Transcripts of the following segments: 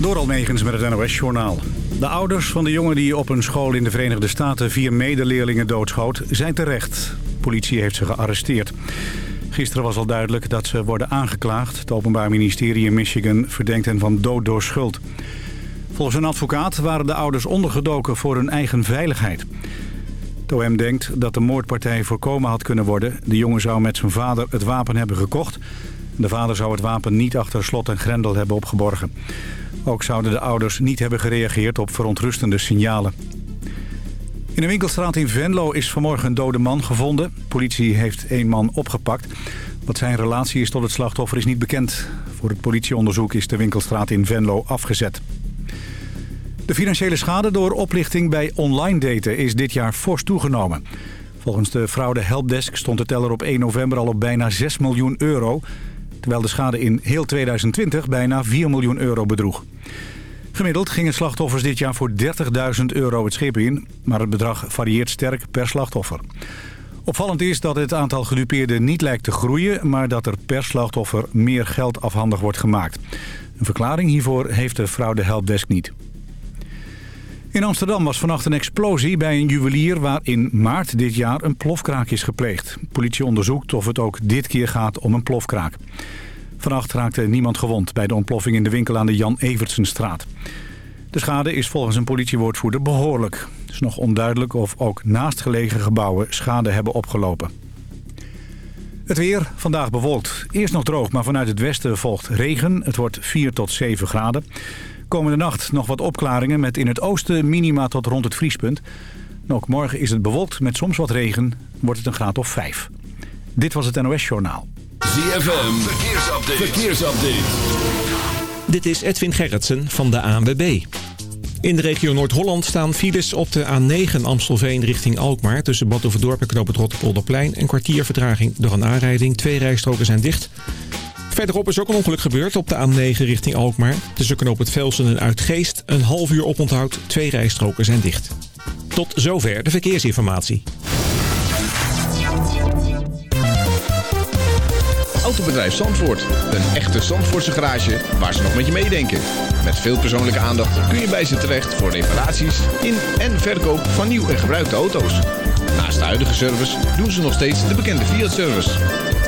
Door Almegens met het NOS-journaal. De ouders van de jongen die op een school in de Verenigde Staten vier medeleerlingen doodschoot, zijn terecht. Politie heeft ze gearresteerd. Gisteren was al duidelijk dat ze worden aangeklaagd. Het Openbaar Ministerie in Michigan verdenkt hen van dood door schuld. Volgens een advocaat waren de ouders ondergedoken voor hun eigen veiligheid. Het denkt dat de moordpartij voorkomen had kunnen worden. De jongen zou met zijn vader het wapen hebben gekocht. De vader zou het wapen niet achter slot en grendel hebben opgeborgen. Ook zouden de ouders niet hebben gereageerd op verontrustende signalen. In een winkelstraat in Venlo is vanmorgen een dode man gevonden. Politie heeft één man opgepakt. Wat zijn relatie is tot het slachtoffer is niet bekend. Voor het politieonderzoek is de winkelstraat in Venlo afgezet. De financiële schade door oplichting bij online daten is dit jaar fors toegenomen. Volgens de fraude helpdesk stond de teller op 1 november al op bijna 6 miljoen euro... terwijl de schade in heel 2020 bijna 4 miljoen euro bedroeg. Gemiddeld gingen slachtoffers dit jaar voor 30.000 euro het schip in... maar het bedrag varieert sterk per slachtoffer. Opvallend is dat het aantal gedupeerden niet lijkt te groeien... maar dat er per slachtoffer meer geld afhandig wordt gemaakt. Een verklaring hiervoor heeft de fraude helpdesk niet. In Amsterdam was vannacht een explosie bij een juwelier... waar in maart dit jaar een plofkraak is gepleegd. Politie onderzoekt of het ook dit keer gaat om een plofkraak. Vannacht raakte niemand gewond bij de ontploffing in de winkel aan de Jan Evertsenstraat. De schade is volgens een politiewoordvoerder behoorlijk. Het is nog onduidelijk of ook naastgelegen gebouwen schade hebben opgelopen. Het weer, vandaag bewolkt. Eerst nog droog, maar vanuit het westen volgt regen. Het wordt 4 tot 7 graden. Komende nacht nog wat opklaringen met in het oosten minima tot rond het vriespunt. ook morgen is het bewolkt met soms wat regen. Wordt het een graad of 5. Dit was het NOS Journaal. ZFM, verkeersupdate. verkeersupdate. Dit is Edwin Gerritsen van de ANWB. In de regio Noord-Holland staan files op de A9 Amstelveen richting Alkmaar... tussen Bad Overdorp en Knoop het Rotterpolderplein. Een kwartier vertraging door een aanrijding. Twee rijstroken zijn dicht. Verderop is ook een ongeluk gebeurd op de A9 richting Alkmaar. Tussen Knoop het Velsen en Uitgeest. Een half uur oponthoud. Twee rijstroken zijn dicht. Tot zover de verkeersinformatie. Autobedrijf Zandvoort. Een echte Zandvoortse garage waar ze nog met je meedenken. Met veel persoonlijke aandacht kun je bij ze terecht voor reparaties in en verkoop van nieuw en gebruikte auto's. Naast de huidige service doen ze nog steeds de bekende Fiat-service.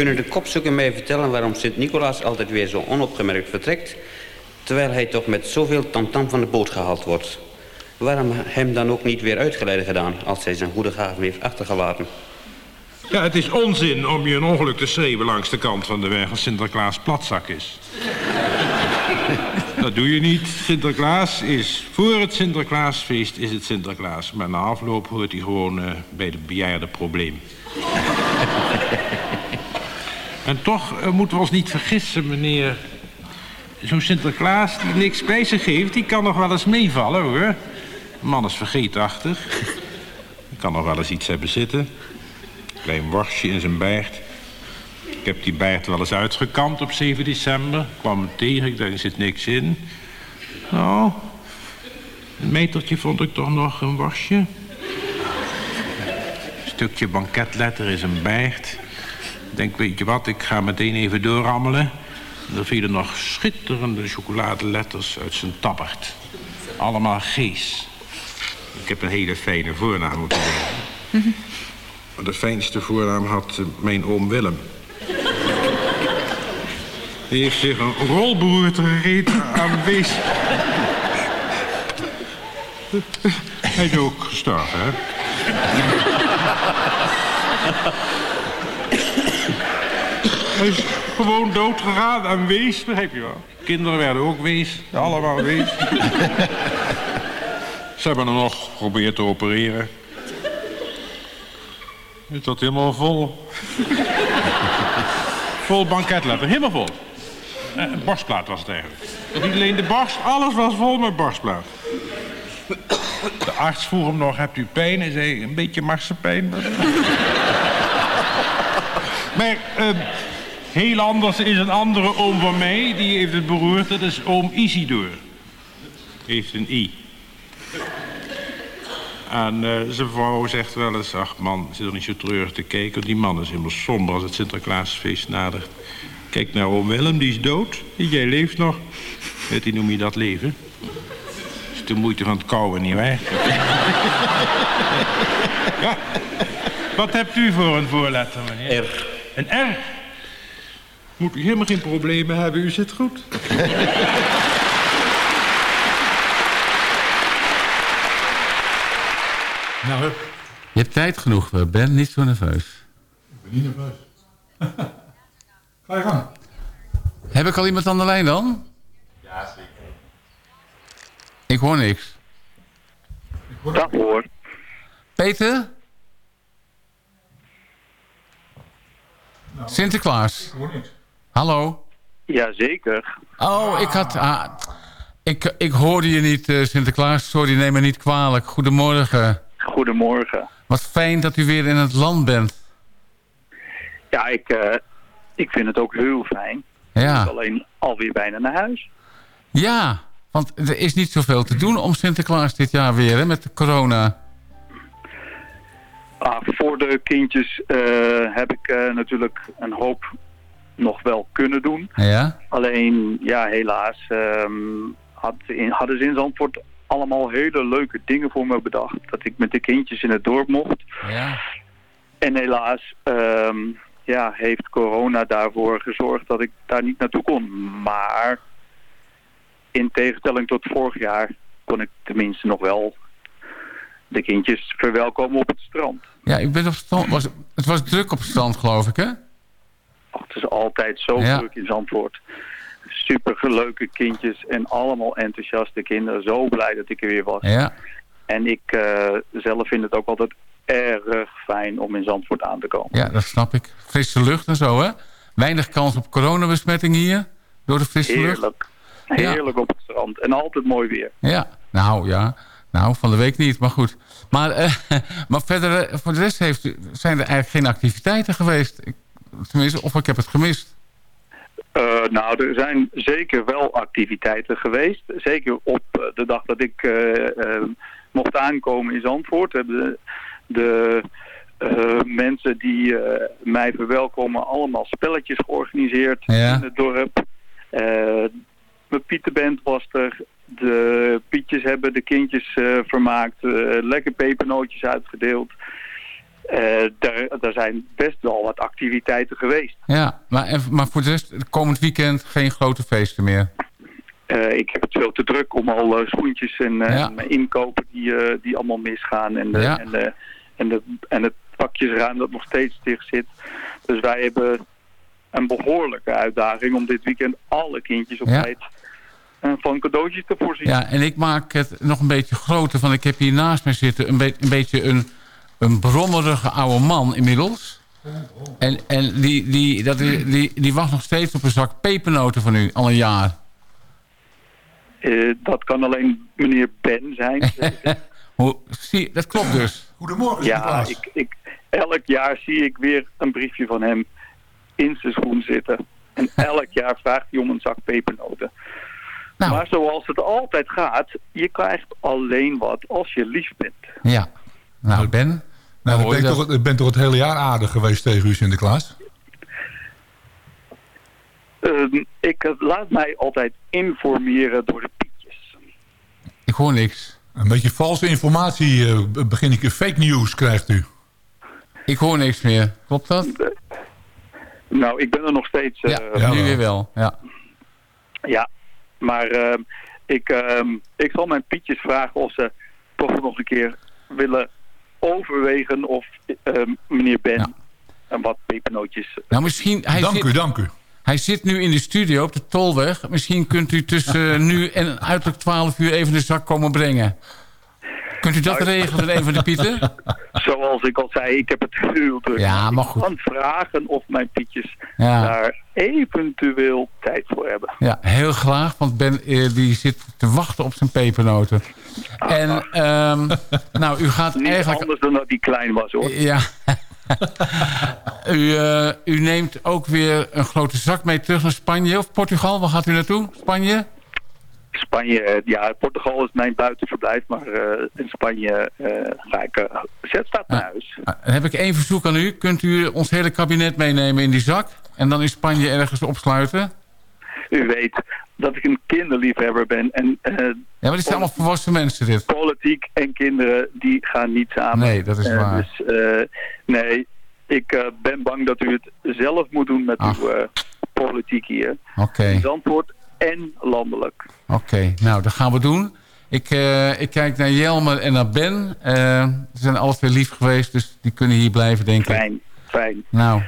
Kunnen de kopstukken mij vertellen waarom Sint-Nicolaas altijd weer zo onopgemerkt vertrekt... terwijl hij toch met zoveel tamtam van de boot gehaald wordt? Waarom hem dan ook niet weer uitgeleide gedaan... als hij zijn goede gaven heeft achtergelaten? Ja, het is onzin om je een ongeluk te schreeuwen langs de kant van de weg als Sinterklaas platzak is. Dat doe je niet. Sinterklaas is voor het Sinterklaasfeest is het Sinterklaas. Maar na afloop hoort hij gewoon uh, bij de bejaarde probleem. En toch uh, moeten we ons niet vergissen, meneer. Zo'n Sinterklaas die niks bij zich geeft, die kan nog wel eens meevallen, hoor. De man is vergeetachtig. Kan nog wel eens iets hebben zitten. Klein worstje in zijn baard. Ik heb die baard wel eens uitgekamd op 7 december. Ik kwam hem tegen, ik dacht, er zit niks in. Nou, een metertje vond ik toch nog een worstje. Een stukje banketletter in zijn baard. Denk, weet je wat, ik ga meteen even doorrammelen. Er vielen nog schitterende chocoladeletters uit zijn tabbert. Allemaal G's. Ik heb een hele fijne voornaam moeten zeggen. De fijnste voornaam had uh, mijn oom Willem. Die heeft zich een rolberoerte gereden aanwezig. Hij is ook gestorven, hè? Hij is gewoon dood gegaan aan wees, begrijp je wel. Kinderen werden ook wees, allemaal wees. Ze hebben hem nog geprobeerd te opereren. Het zat helemaal vol. vol banketletter, helemaal vol. Eh, borstplaat was het eigenlijk. Niet alleen de borst, alles was vol met borstplaat. De arts vroeg hem nog, hebt u pijn? Hij zei, een beetje marsenpijn. maar uh, heel anders is een andere oom van mij. Die heeft het beroerd. Dat is oom Isidor. Heeft een I. En uh, zijn vrouw zegt wel eens... ach man, zit er niet zo treurig te kijken. Die man is helemaal somber als het Sinterklaasfeest nadert. Kijk naar oom Willem, die is dood. Jij leeft nog. Weet je, noem je dat leven? is de moeite van het kouwen, nietwaar? ja. Wat hebt u voor een voorletter, meneer? R. Een R? Moet u helemaal geen problemen hebben, u zit goed. Nou, hup. Je hebt tijd genoeg, Ben. Niet zo nerveus. Ik ben niet nerveus. Ga je gang. Heb ik al iemand aan de lijn dan? Ja, zeker. Ik hoor niks. Dag hoor. Peter? Sinterklaas. Ik hoor niks. Hallo? Jazeker. Oh, ik had... ah, ik, ik hoorde je niet, eh, Sinterklaas. Sorry, neem me niet kwalijk. Goedemorgen. Goedemorgen. Wat fijn dat u weer in het land bent. Ja, ik, eh, ik vind het ook heel fijn. Ja. Alleen alweer bijna naar huis. Ja, want er is niet zoveel te doen om Sinterklaas dit jaar weer, hè, met de corona. Ah, voor de kindjes eh, heb ik natuurlijk een hoop nog wel kunnen doen. Ja? Alleen, ja, helaas ehm, had in, hadden ze in Zandvoort allemaal hele leuke dingen voor me bedacht. Dat ik met de kindjes in het dorp mocht. Ja. En helaas ehm, ja, heeft corona daarvoor gezorgd dat ik daar niet naartoe kon. Maar in tegenstelling tot vorig jaar kon ik tenminste nog wel de kindjes verwelkomen op het strand. Ja, ik ben op het strand. Was, het was druk op het strand, geloof ik, hè? Het is altijd zo Ja. druk in Zandvoort. Super leuke kindjes en allemaal enthousiaste kinderen. Zo blij dat ik er weer was. Ja. En ik eh, zelf vind het ook altijd erg fijn om in Zandvoort aan te komen. Ja, dat snap ik. Frisse lucht en zo, hè? Weinig kans op coronabesmetting hier. Door de frisse lucht. Heerlijk. Heerlijk op het strand. En altijd mooi weer. Ja, nou ja. Nou, van de week niet, maar goed. Maar, eh, maar verder, eh, voor de rest heeft, zijn er eigenlijk geen activiteiten geweest. Ik, tenminste, of ik heb het gemist. Eh, nou, er zijn zeker wel activiteiten geweest. Zeker op eh, de dag dat ik eh, mocht aankomen in Zandvoort. Hebben de, de mensen die mij verwelkomen allemaal spelletjes georganiseerd Ja. in het dorp. Mijn Pieterband was er. De Pietjes hebben de kindjes vermaakt. lekker pepernootjes uitgedeeld. Eh, daar, daar zijn best wel wat activiteiten geweest. Ja, maar, maar voor de rest, komend weekend geen grote feesten meer. Eh, ik heb het veel te druk om al eh, schoentjes en eh, Ja. mijn inkopen die, eh, die allemaal misgaan. En, de, Ja. en, de, en, de, en het pakjesruim dat nog steeds dicht zit. Dus wij hebben een behoorlijke uitdaging om dit weekend alle kindjes op Ja. tijd eh, van cadeautjes te voorzien. Ja, en ik maak het nog een beetje groter. Van ik heb hier naast me zitten een, be- een beetje een, een brommerige oude man inmiddels. En, en die, die, dat, is- die, die wacht nog steeds op een zak pepernoten van u, al een jaar. Eh, dat kan alleen meneer Ben zijn. Hoe, zie, dat klopt dus. Goedemorgen, ja, ik, ik, elk jaar zie ik weer een briefje van hem in zijn schoen zitten. En elk jaar vraagt hij om een zak pepernoten. Nou, Maar zoals het altijd gaat, je krijgt alleen wat als je lief bent. ja. Nou, Ben. Nou, hoor ik je ben, toch, ik ben toch het hele jaar aardig geweest tegen u, Sinterklaas? Ehm, ik eh, laat mij altijd informeren door de pietjes. Ik hoor niks. Een beetje valse informatie, eh, begin ik fake news krijgt u. Ik hoor niks meer. Klopt dat? Nou, ik ben er nog steeds. eh, Ja, ja, nu weer wel. Ja. ja. Maar ehm, ik, ehm, ik zal mijn pietjes vragen of ze toch nog een keer willen overwegen of ehm, meneer Ben Ja. en wat pepernootjes. Nou, misschien... Hij Dank zit, u, dank u. Hij zit nu in de studio op de Tolweg. Misschien kunt u tussen nu en uiterlijk 12 uur even de zak komen brengen. Kunt u dat Nou, regelen een van de Pieten? Zoals ik al zei, ik heb het heel druk. Ja, maar goed. Ik kan vragen of mijn Pietjes Ja. daar eventueel tijd voor hebben. Ja, heel graag, want Ben eh, die zit te wachten op zijn pepernoten. En ehm, nou, u gaat Niet eigenlijk... anders dan dat die klein was hoor. Ja. u, eh, u neemt ook weer een grote zak mee terug naar Spanje of Portugal. Waar gaat u naartoe? Spanje? Spanje, eh, ja, Portugal is mijn buitenverblijf, maar eh, in Spanje eh, ga ik, uh, zet staat naar huis. Ah, heb ik één verzoek aan u. Kunt u ons hele kabinet meenemen in die zak? En dan in Spanje ergens opsluiten? U weet dat ik een kinderliefhebber ben en Ja, maar dit zijn allemaal volwassen mensen dit. politiek en kinderen die gaan niet samen. Nee, dat is waar. Dus nee, ik ben bang dat u het zelf moet doen met Ach. uw politiek hier. Oké, Zandvoort en landelijk. Oké. Nou, dat gaan we doen. Ik, eh, ik kijk naar Jelmer en naar Ben. Eh, ze zijn alle twee lief geweest, dus die kunnen hier blijven, denk ik. Fijn, fijn. Nou,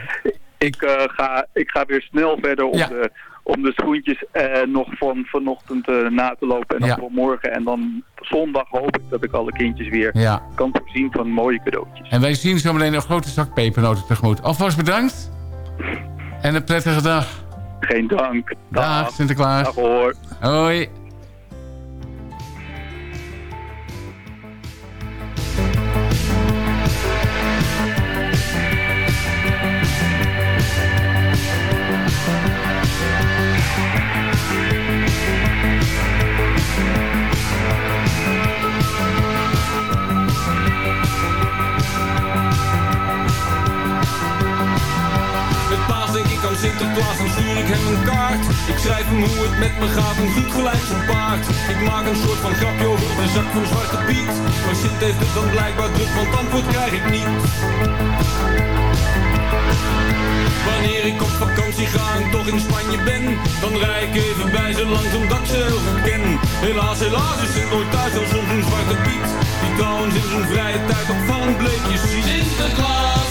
Ik, eh, ga, ik ga weer snel verder om, Ja. de, om de schoentjes eh, nog van vanochtend eh, na te lopen. En dan Ja. voor morgen. En dan zondag hoop ik dat ik alle kindjes weer ja. kan voorzien van mooie cadeautjes. En wij zien zo meteen een grote zak pepernoten tegemoet. Alvast bedankt. En een prettige dag. Geen dank. Dag, Sinterklaas. Dag hoor. Hoi. Ik schrijf hem hoe het met me gaat, een goed gelijk zo'n paard. Ik maak een soort van grapje over de zak van Zwarte Piet. Maar Sint heeft het dan blijkbaar druk, want antwoord krijg ik niet. Wanneer ik op vakantie ga en toch in Spanje ben Dan rij ik even bij ze langs omdat ze heel goed ken Helaas, helaas is het nooit thuis dan soms een zwarte piet Die trouwens in zijn vrije tijd opvallend bleekjes ziet Sinterklaas,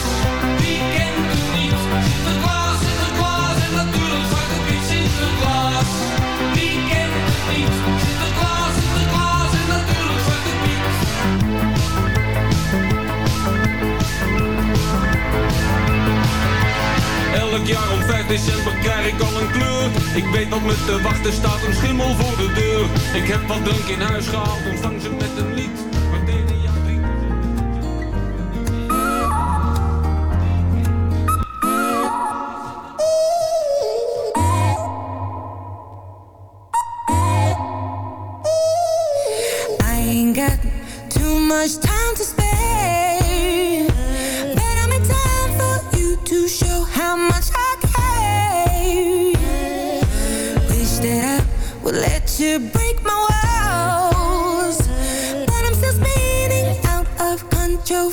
Elk jaar om 5 december krijg ik al een kleur. Ik weet dat me te wachten staat een schimmel voor de deur. Ik heb wat drank in huis gehaald, ontvang ze met een lied. Got too much time to spare, but I'm in time for you to show how much I care. Wish that I would let you break my walls, but I'm still spinning out of control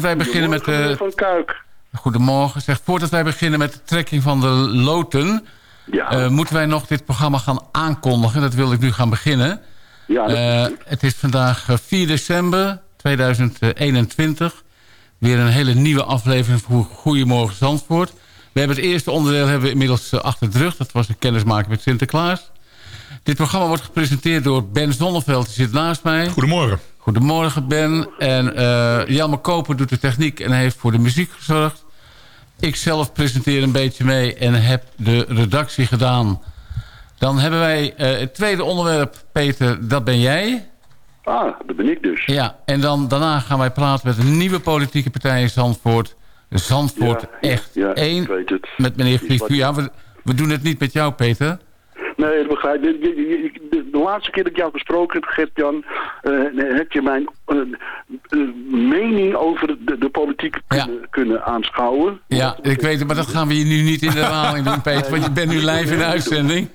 Voordat wij beginnen met de... Van Kuik. Goedemorgen. Zeg, voordat wij beginnen met de trekking van de loten... Ja. eh, moeten wij nog dit programma gaan aankondigen. Dat wil ik nu gaan beginnen. Ja, Eh, het is vandaag eh, 4 december 2021. Weer een hele nieuwe aflevering voor Goedemorgen Zandvoort. We hebben het eerste onderdeel hebben we inmiddels eh, achter de rug. Dat was een kennismaking met Sinterklaas. Dit programma wordt gepresenteerd door Ben Zonneveld. Die zit naast mij. Goedemorgen. Goedemorgen Ben. En Jelmer Koper doet de techniek en heeft voor de muziek gezorgd. Ik zelf presenteer een beetje mee en heb de redactie gedaan. Dan hebben wij eh, het tweede onderwerp, Peter, dat ben jij. Ah, dat ben ik dus. Ja, en dan, daarna gaan wij praten met een nieuwe politieke partij in Zandvoort. Zandvoort Ja, echt ja, één. ik weet het. Met meneer Iets Grief. wat- Ja, we, we doen het niet met jou, Peter. Nee, dat begrijp ik. De, de- de- de laatste keer dat ik jou gesproken heb, Gert-Jan... eh, heb je mijn eh, eh, mening over de, de politiek kunnen, kunnen aanschouwen. Ja, ik weet het, maar dat gaan we hier nu niet in de herhaling doen, Peter. Want je bent nu live in de uitzending.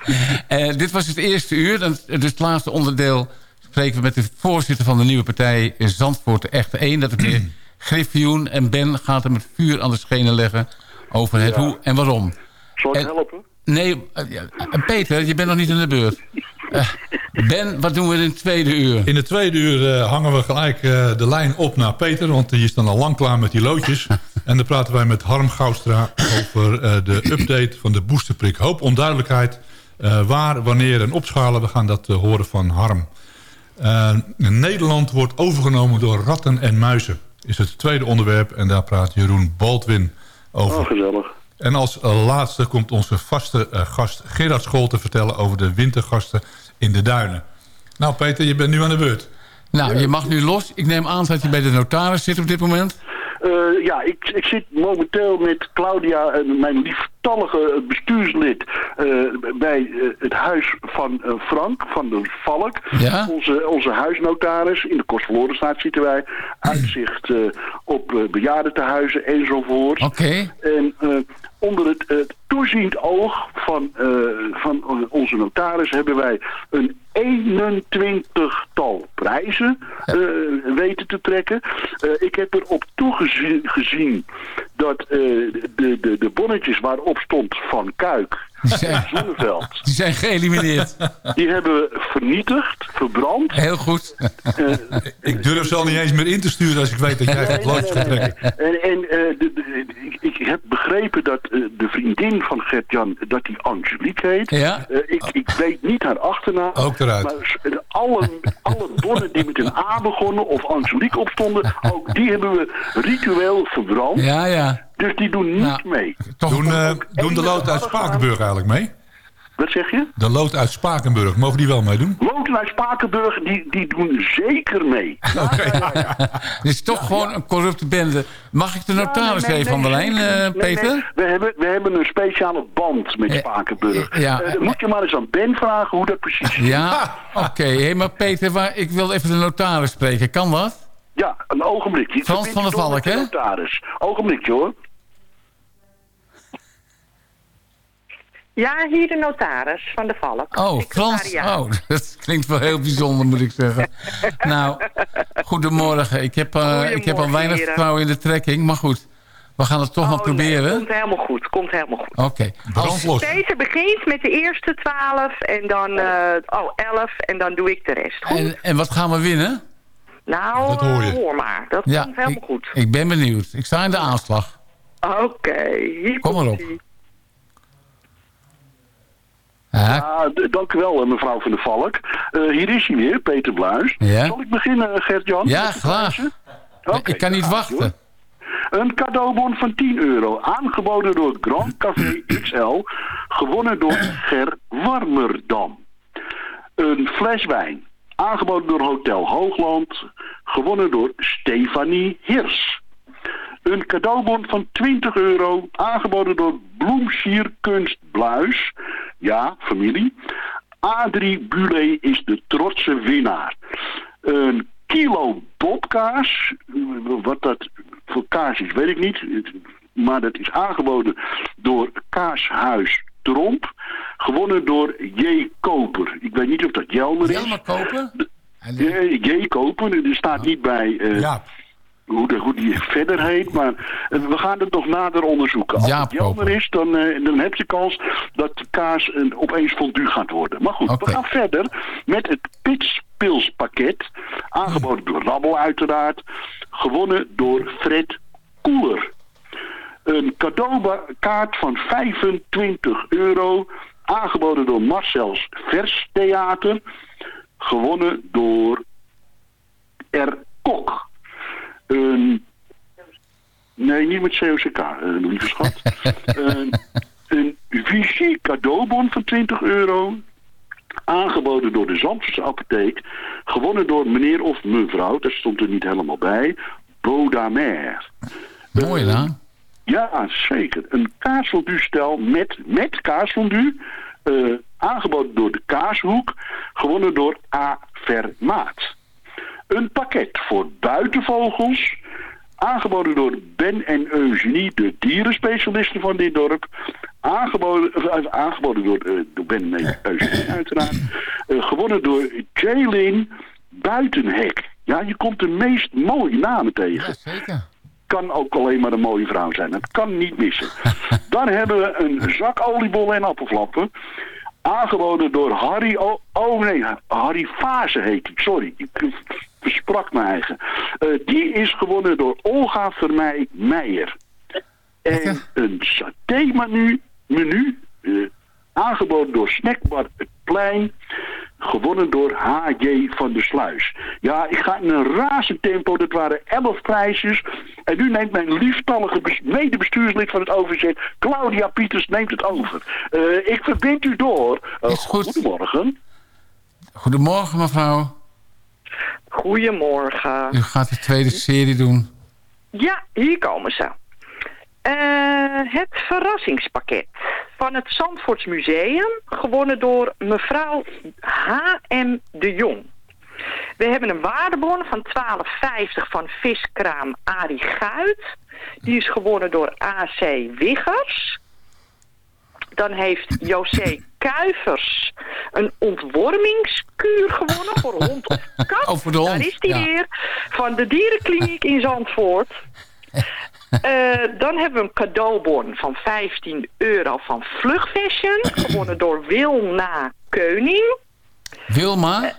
Dit was het eerste uur. Dus het laatste onderdeel spreken we met de voorzitter van de nieuwe partij... in Zandvoort, de Echte 1. Dat is meneer Griffioen. En Ben gaat hem het vuur aan de schenen leggen... over het Ja. hoe en waarom. Zal ik En- helpen? Nee, eh, eh, Peter, je bent nog niet in de beurt. Eh, ben, wat doen we in het tweede uur? In het tweede uur eh, hangen we gelijk eh, de lijn op naar Peter. Want die is dan al lang klaar met die loodjes. en dan praten wij met Harm Goustra over eh, de update van de boosterprik. Hoop onduidelijkheid. eh, waar, wanneer en opschalen. We gaan dat horen van Harm. Eh, Nederland wordt overgenomen door ratten en muizen. Is het tweede onderwerp. En daar praat Jeroen Baldwin over. Oh, gezellig. En als laatste komt onze vaste eh, gast Gerard School te vertellen... over de wintergasten in de duinen. Nou Peter, je bent nu aan de beurt. Nou, je mag nu los. Ik neem aan dat je bij de notaris zit op dit moment. Eh, ja, ik, ik zit momenteel met Claudia, en mijn lieftallige bestuurslid, eh, bij eh, het huis van eh, Frank van der Valk. Ja? Onze, onze huisnotaris. In de Kostverlorenstraat zitten wij. Uitzicht op eh, bejaardentehuizen enzovoort. Oké. En eh, onder het, het toeziend oog van, van onze notaris hebben wij een 21-tal prijzen weten te trekken. Ik heb erop toegezien gezien dat eh, de, de, de bonnetjes waarop stond van Kuik en Zonneveld, Die zijn geëlimineerd. die hebben we vernietigd, verbrand. Heel goed. Ik durf ze al niet eens meer in te sturen als ik weet dat jij het loodje gaat trekken. En, en eh, de, de- ik, ik heb begrepen dat eh, de vriendin van Gert-Jan, dat die Angelique heet. Ja? Eh, ik, ik weet niet haar achternaam. Ook eruit. Maar eh, alle, alle bonnen die met een A begonnen of Angelique opstonden, ook die hebben we ritueel verbrand. Ja, ja. Dus die doen niet Nou, mee. Toch Doen, eh, doen de lood uit Spakenburg eigenlijk mee? Wat zeg je? De lood uit Spakenburg, mogen die wel meedoen? Loten uit Spakenburg, die, die doen zeker mee. Het is toch gewoon een corrupte bende. Mag ik de notaris Ja, nee, nee, even aan de lijn, eh, Peter? nee. We, hebben, we hebben een speciale band met Eh, Spakenburg. ja. Eh, moet je maar eens aan Ben vragen hoe dat precies is. Ja, oké. Hé, maar Peter, waar, ik wil even de notaris spreken. Kan dat? Ja, een ogenblikje. Ik Frans van der Valk, hè? Notaris. Ogenblikje hoor. Ja, hier de notaris van de Valk. Oh, Frans. Oh, dat klinkt wel heel bijzonder, moet ik zeggen. Nou, goedemorgen. Ik heb, eh, ik heb al weinig heren. vertrouwen in de trekking. Maar goed, we gaan het toch maar Oh, nee, proberen. komt helemaal goed, komt helemaal goed. Oké. Als- Brandlos. Peter begint met de eerste twaalf en dan, eh, oh, elf en dan doe ik de rest. Goed? En, en wat gaan we winnen? Nou, dat hoor je. hoor maar. Dat Ja, komt helemaal ik, goed. ik ben benieuwd. Ik sta in de aanslag. Oké, hier Kom maar komt op. Ja, dank u wel, eh, mevrouw van der Valk. Eh, hier is hij weer, Peter Bluis. Ja. Zal ik beginnen, eh, Gert-Jan? Ja, graag. Oké, ik kan niet wachten. hoor. Een cadeaubon van 10 euro, aangeboden door Grand Café XL, gewonnen door Ger Warmerdam. Een fles wijn, aangeboden door Hotel Hoogland, gewonnen door Stefanie Hirs. Een cadeaubon van 20 euro, aangeboden door Bloemsierkunst Bluis. Ja, familie. Adrie Bule is de trotse winnaar. Een kilo bobkaas, wat dat voor kaas is, weet ik niet. Maar dat is aangeboden door Kaashuis Tromp. Gewonnen door J. Koper. Ik weet niet of dat Jelmer is. Jelmer kopen? J, J kopen. Er staat niet bij eh, hoe, de, hoe die verder heet. Maar eh, we gaan het nog nader onderzoeken. Als het jammer is, dan, eh, dan heb je kans dat de kaas eh, opeens fondue gaat worden. Maar goed, we gaan verder met het pitspilspakket. Aangeboden door Rabbel uiteraard. Gewonnen door Fred Koeler. Een cadeaukaart van 25 euro. Aangeboden door Marcel's Vers Theater. Gewonnen door R. Kok. Een, nee, niet met COCK, eh, lieve schat. een, een Vichy cadeaubon van 20 euro. Aangeboden door de Zandvoortse apotheek. Gewonnen door meneer of mevrouw, dat stond er niet helemaal bij. Baudamer. Mooi naam. Ja, zeker. Een kaasfondue-stel met, met kaasfondue. eh, aangeboden door de Kaashoek. Gewonnen door A. Vermaat. Een pakket voor buitenvogels. Aangeboden door Ben en Eugenie, de dierenspecialisten van dit dorp. Aangeboden, eh, aangeboden door, eh, door Ben en Eugenie uiteraard. Gewonnen door Jaylin Buitenhek. Ja, je komt de meest mooie namen tegen. zeker. Kan ook alleen maar een mooie vrouw zijn. Dat kan niet missen. Dan hebben we een zak oliebollen en appelflappen. Aangeboden door Harry... O oh nee, Harry Fase heet hij. Sorry, ik versprak mijn eigen. Eh, die is gewonnen door Olga Vermeij Meijer. En een saté-menu, menu, eh, aangeboden door Snackbar Het Plein. Gewonnen door H.J. van der Sluis. Ja, ik ga in een razend tempo. Dat waren 11 prijsjes. En nu neemt mijn lieftallige bes- medebestuurslid van het OVZ, Claudia Pieters, neemt het over. Eh, ik verbind u door. Eh, Goedemorgen. Goedemorgen, mevrouw. Goedemorgen. U gaat de tweede serie doen. Ja, hier komen ze. Eh, het verrassingspakket van het Zandvoorts Museum, gewonnen door mevrouw H.M. de Jong. We hebben een waardebon van 12,50 van viskraam Arie Guit. Die is gewonnen door AC Wiggers. Dan heeft José Kuivers een ontwormingskuur gewonnen voor hond of kat. Oh, voor de hond, Daar is die ja. weer. Van de dierenkliniek in Zandvoort. Eh, dan hebben we een cadeaubon van 15 euro van Vlugfashion. Gewonnen door Wilna Keuning. Wilma?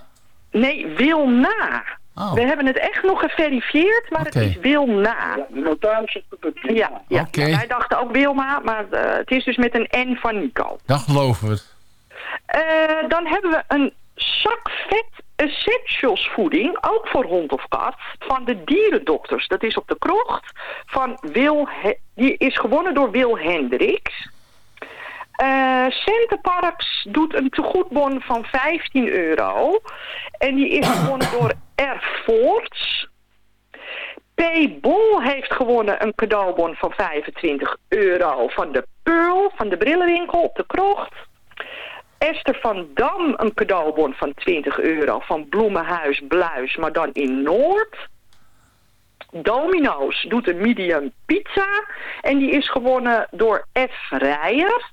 Nee, Wilna. Oh. We hebben het echt nog geverifieerd, maar het is Wilna. De notaris dat het Ja, ja. Ja, wij dachten ook Wilma, maar eh, het is dus met een N van Nico. Dan geloven we het. Eh, dan hebben we een zak vet essentials voeding, ook voor hond of kat, van de dierendokters. Dat is op de krocht van Wil, die is gewonnen door Wil Hendricks. Eh Centerparks doet een tegoedbon van 15 euro. En die is gewonnen door R. Voorts. P. Bol heeft gewonnen een cadeaubon van 25 euro van de Pearl, van de brillenwinkel op de krocht. Esther van Dam een cadeaubon van 20 euro van Bloemenhuis Bluis, maar dan in Noord. Domino's doet een medium pizza en die is gewonnen door F. Rijer.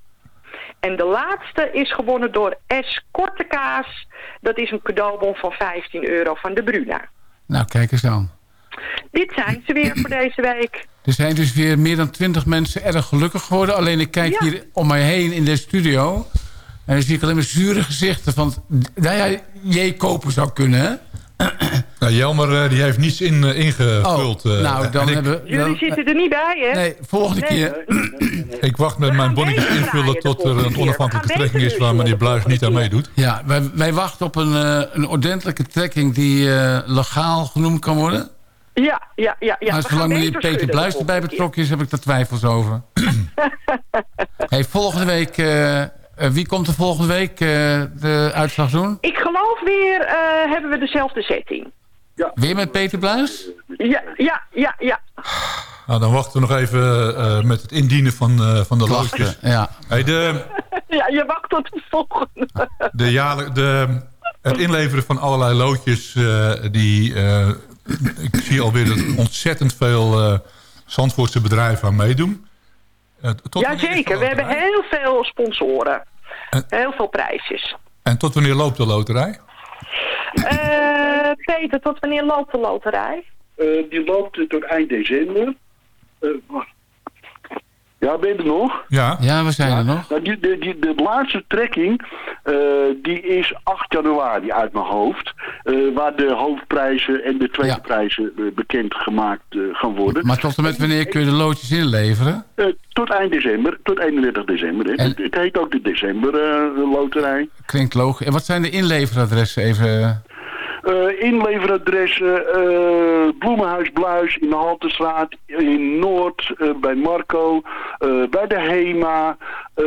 En de laatste is gewonnen door S. Kortekaas. Dat is een cadeaubon van 15 euro van de Bruna. Nou, kijk eens aan. Dit zijn ze weer voor deze week. Er zijn dus weer meer dan twintig mensen erg gelukkig geworden. Alleen ik kijk Ja. hier om mij heen in de studio. En dan zie ik alleen maar zure gezichten van... Nou ja, J kopen zou kunnen, hè? Nou, Jelmer eh, die heeft niets in, eh, ingevuld. eh, nou, dan ik, hebben we... Jullie dan- zitten er niet bij, hè? Nee, volgende Nee. keer... ik wacht met mijn bonnetje beter invullen tot er een onafhankelijke trekking is waar meneer Bluis niet aan meedoet. Ja, wij, wij wachten op een, eh, een ordentelijke trekking die eh, legaal genoemd kan worden. Ja, ja, ja. ja. maar We zolang meneer Peter Bluis erbij betrokken is, heb ik daar twijfels over. hey, volgende week... eh, wie komt er volgende week eh, de uitslag doen? Ik geloof weer, eh, hebben we dezelfde setting. Weer met Peter Bluis? Ja, ja, ja, ja. Nou, dan wachten we nog even eh, met het indienen van, eh, van de loodjes. ja. Hey, de, Ja, je wacht tot de volgende. de jaarlijk, de, het inleveren van allerlei loodjes... eh, die, eh, ik zie alweer dat ontzettend veel eh Zandvoortse bedrijven aan meedoen. Eh, tot de Jazeker, we hebben heel veel sponsoren. En- Heel veel prijsjes. En tot wanneer loopt de loterij? Eh, Peter, tot wanneer loopt de loterij? Eh, die loopt tot eind december. Eh, wacht. Ja, ben je er nog? Ja. Ja, we zijn er nog. Nou, die, de, die, de laatste trekking eh, die is 8 januari uit mijn hoofd. eh, waar de hoofdprijzen en de tweede prijzen eh, bekendgemaakt eh, gaan worden. Maar tot en met wanneer kun je de loodjes inleveren? Tot eind december, tot 31 december. hè. Het, het heet ook de december eh, loterij. Klinkt logisch. En wat zijn de inleveradressen even? Eh, inleveradressen, eh, Bloemenhuis Bluis in de Haltestraat, in Noord, eh, bij Marco, eh, bij de HEMA, eh,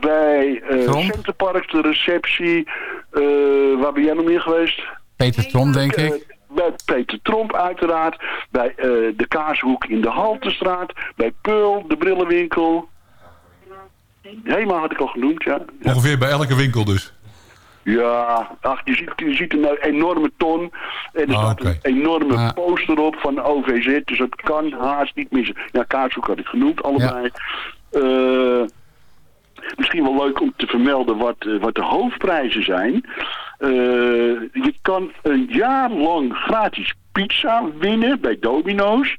bij eh Tromp? Centerpark, de receptie. eh, waar ben jij nog meer geweest? Peter Trom, denk ik. bij Peter Tromp uiteraard, bij eh, de Kaashoek in de Haltestraat, bij Pearl, de brillenwinkel. HEMA had ik al genoemd, ja. Ongeveer bij elke winkel dus. Ja, ach, je ziet, je ziet een enorme ton. En er Ah, staat een enorme Ah. poster op van OVZ. Dus dat kan haast niet missen. Ja, Kaartzoek had ik genoemd, allebei. Eh, misschien wel leuk om te vermelden wat, eh, wat de hoofdprijzen zijn. Eh, je kan een jaar lang gratis pizza winnen bij Domino's.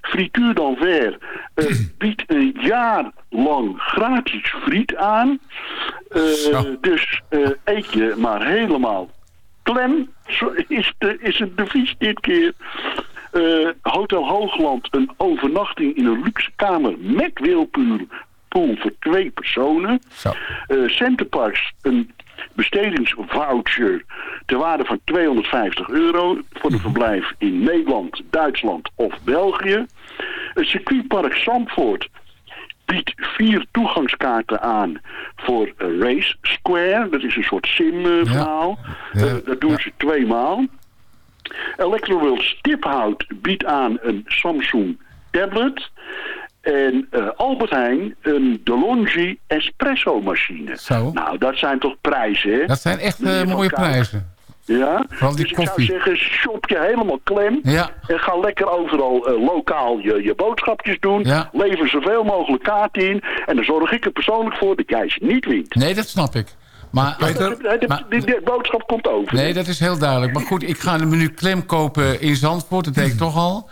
Frituur d'Anvers eh, biedt een jaar lang gratis friet aan. Eh, dus eh, eet je maar helemaal klem. Zo is, de, is het devies dit keer. Hotel Hoogland, een overnachting in een luxe kamer met wilpuur pool voor twee personen. Centerparks, een bestedingsvoucher ter waarde van 250 euro voor een verblijf in Nederland, Duitsland of België. Het circuitpark Zandvoort biedt vier toegangskaarten aan voor eh, Race Square. Dat is een soort sim-verhaal. dat doen ze tweemaal. Electroworld Stiphout biedt aan een Samsung tablet. En eh, Albert Heijn een DeLonghi espresso machine. Zo. Nou, dat zijn toch prijzen, hè? Dat zijn echt eh, mooie prijzen. Ja, Vooral die dus koffie. ik zou zeggen, shop je helemaal klem. Ja. En ga lekker overal eh, lokaal je, je boodschapjes doen. Ja. Lever zoveel mogelijk kaarten in. En dan zorg ik er persoonlijk voor dat jij ze niet wint. Nee, dat snap ik. Maar, De, de- maar- de- de boodschap komt over. nee, dat is heel duidelijk. Maar goed, ik ga een menu klem kopen in Zandvoort. Dat deed ik toch al.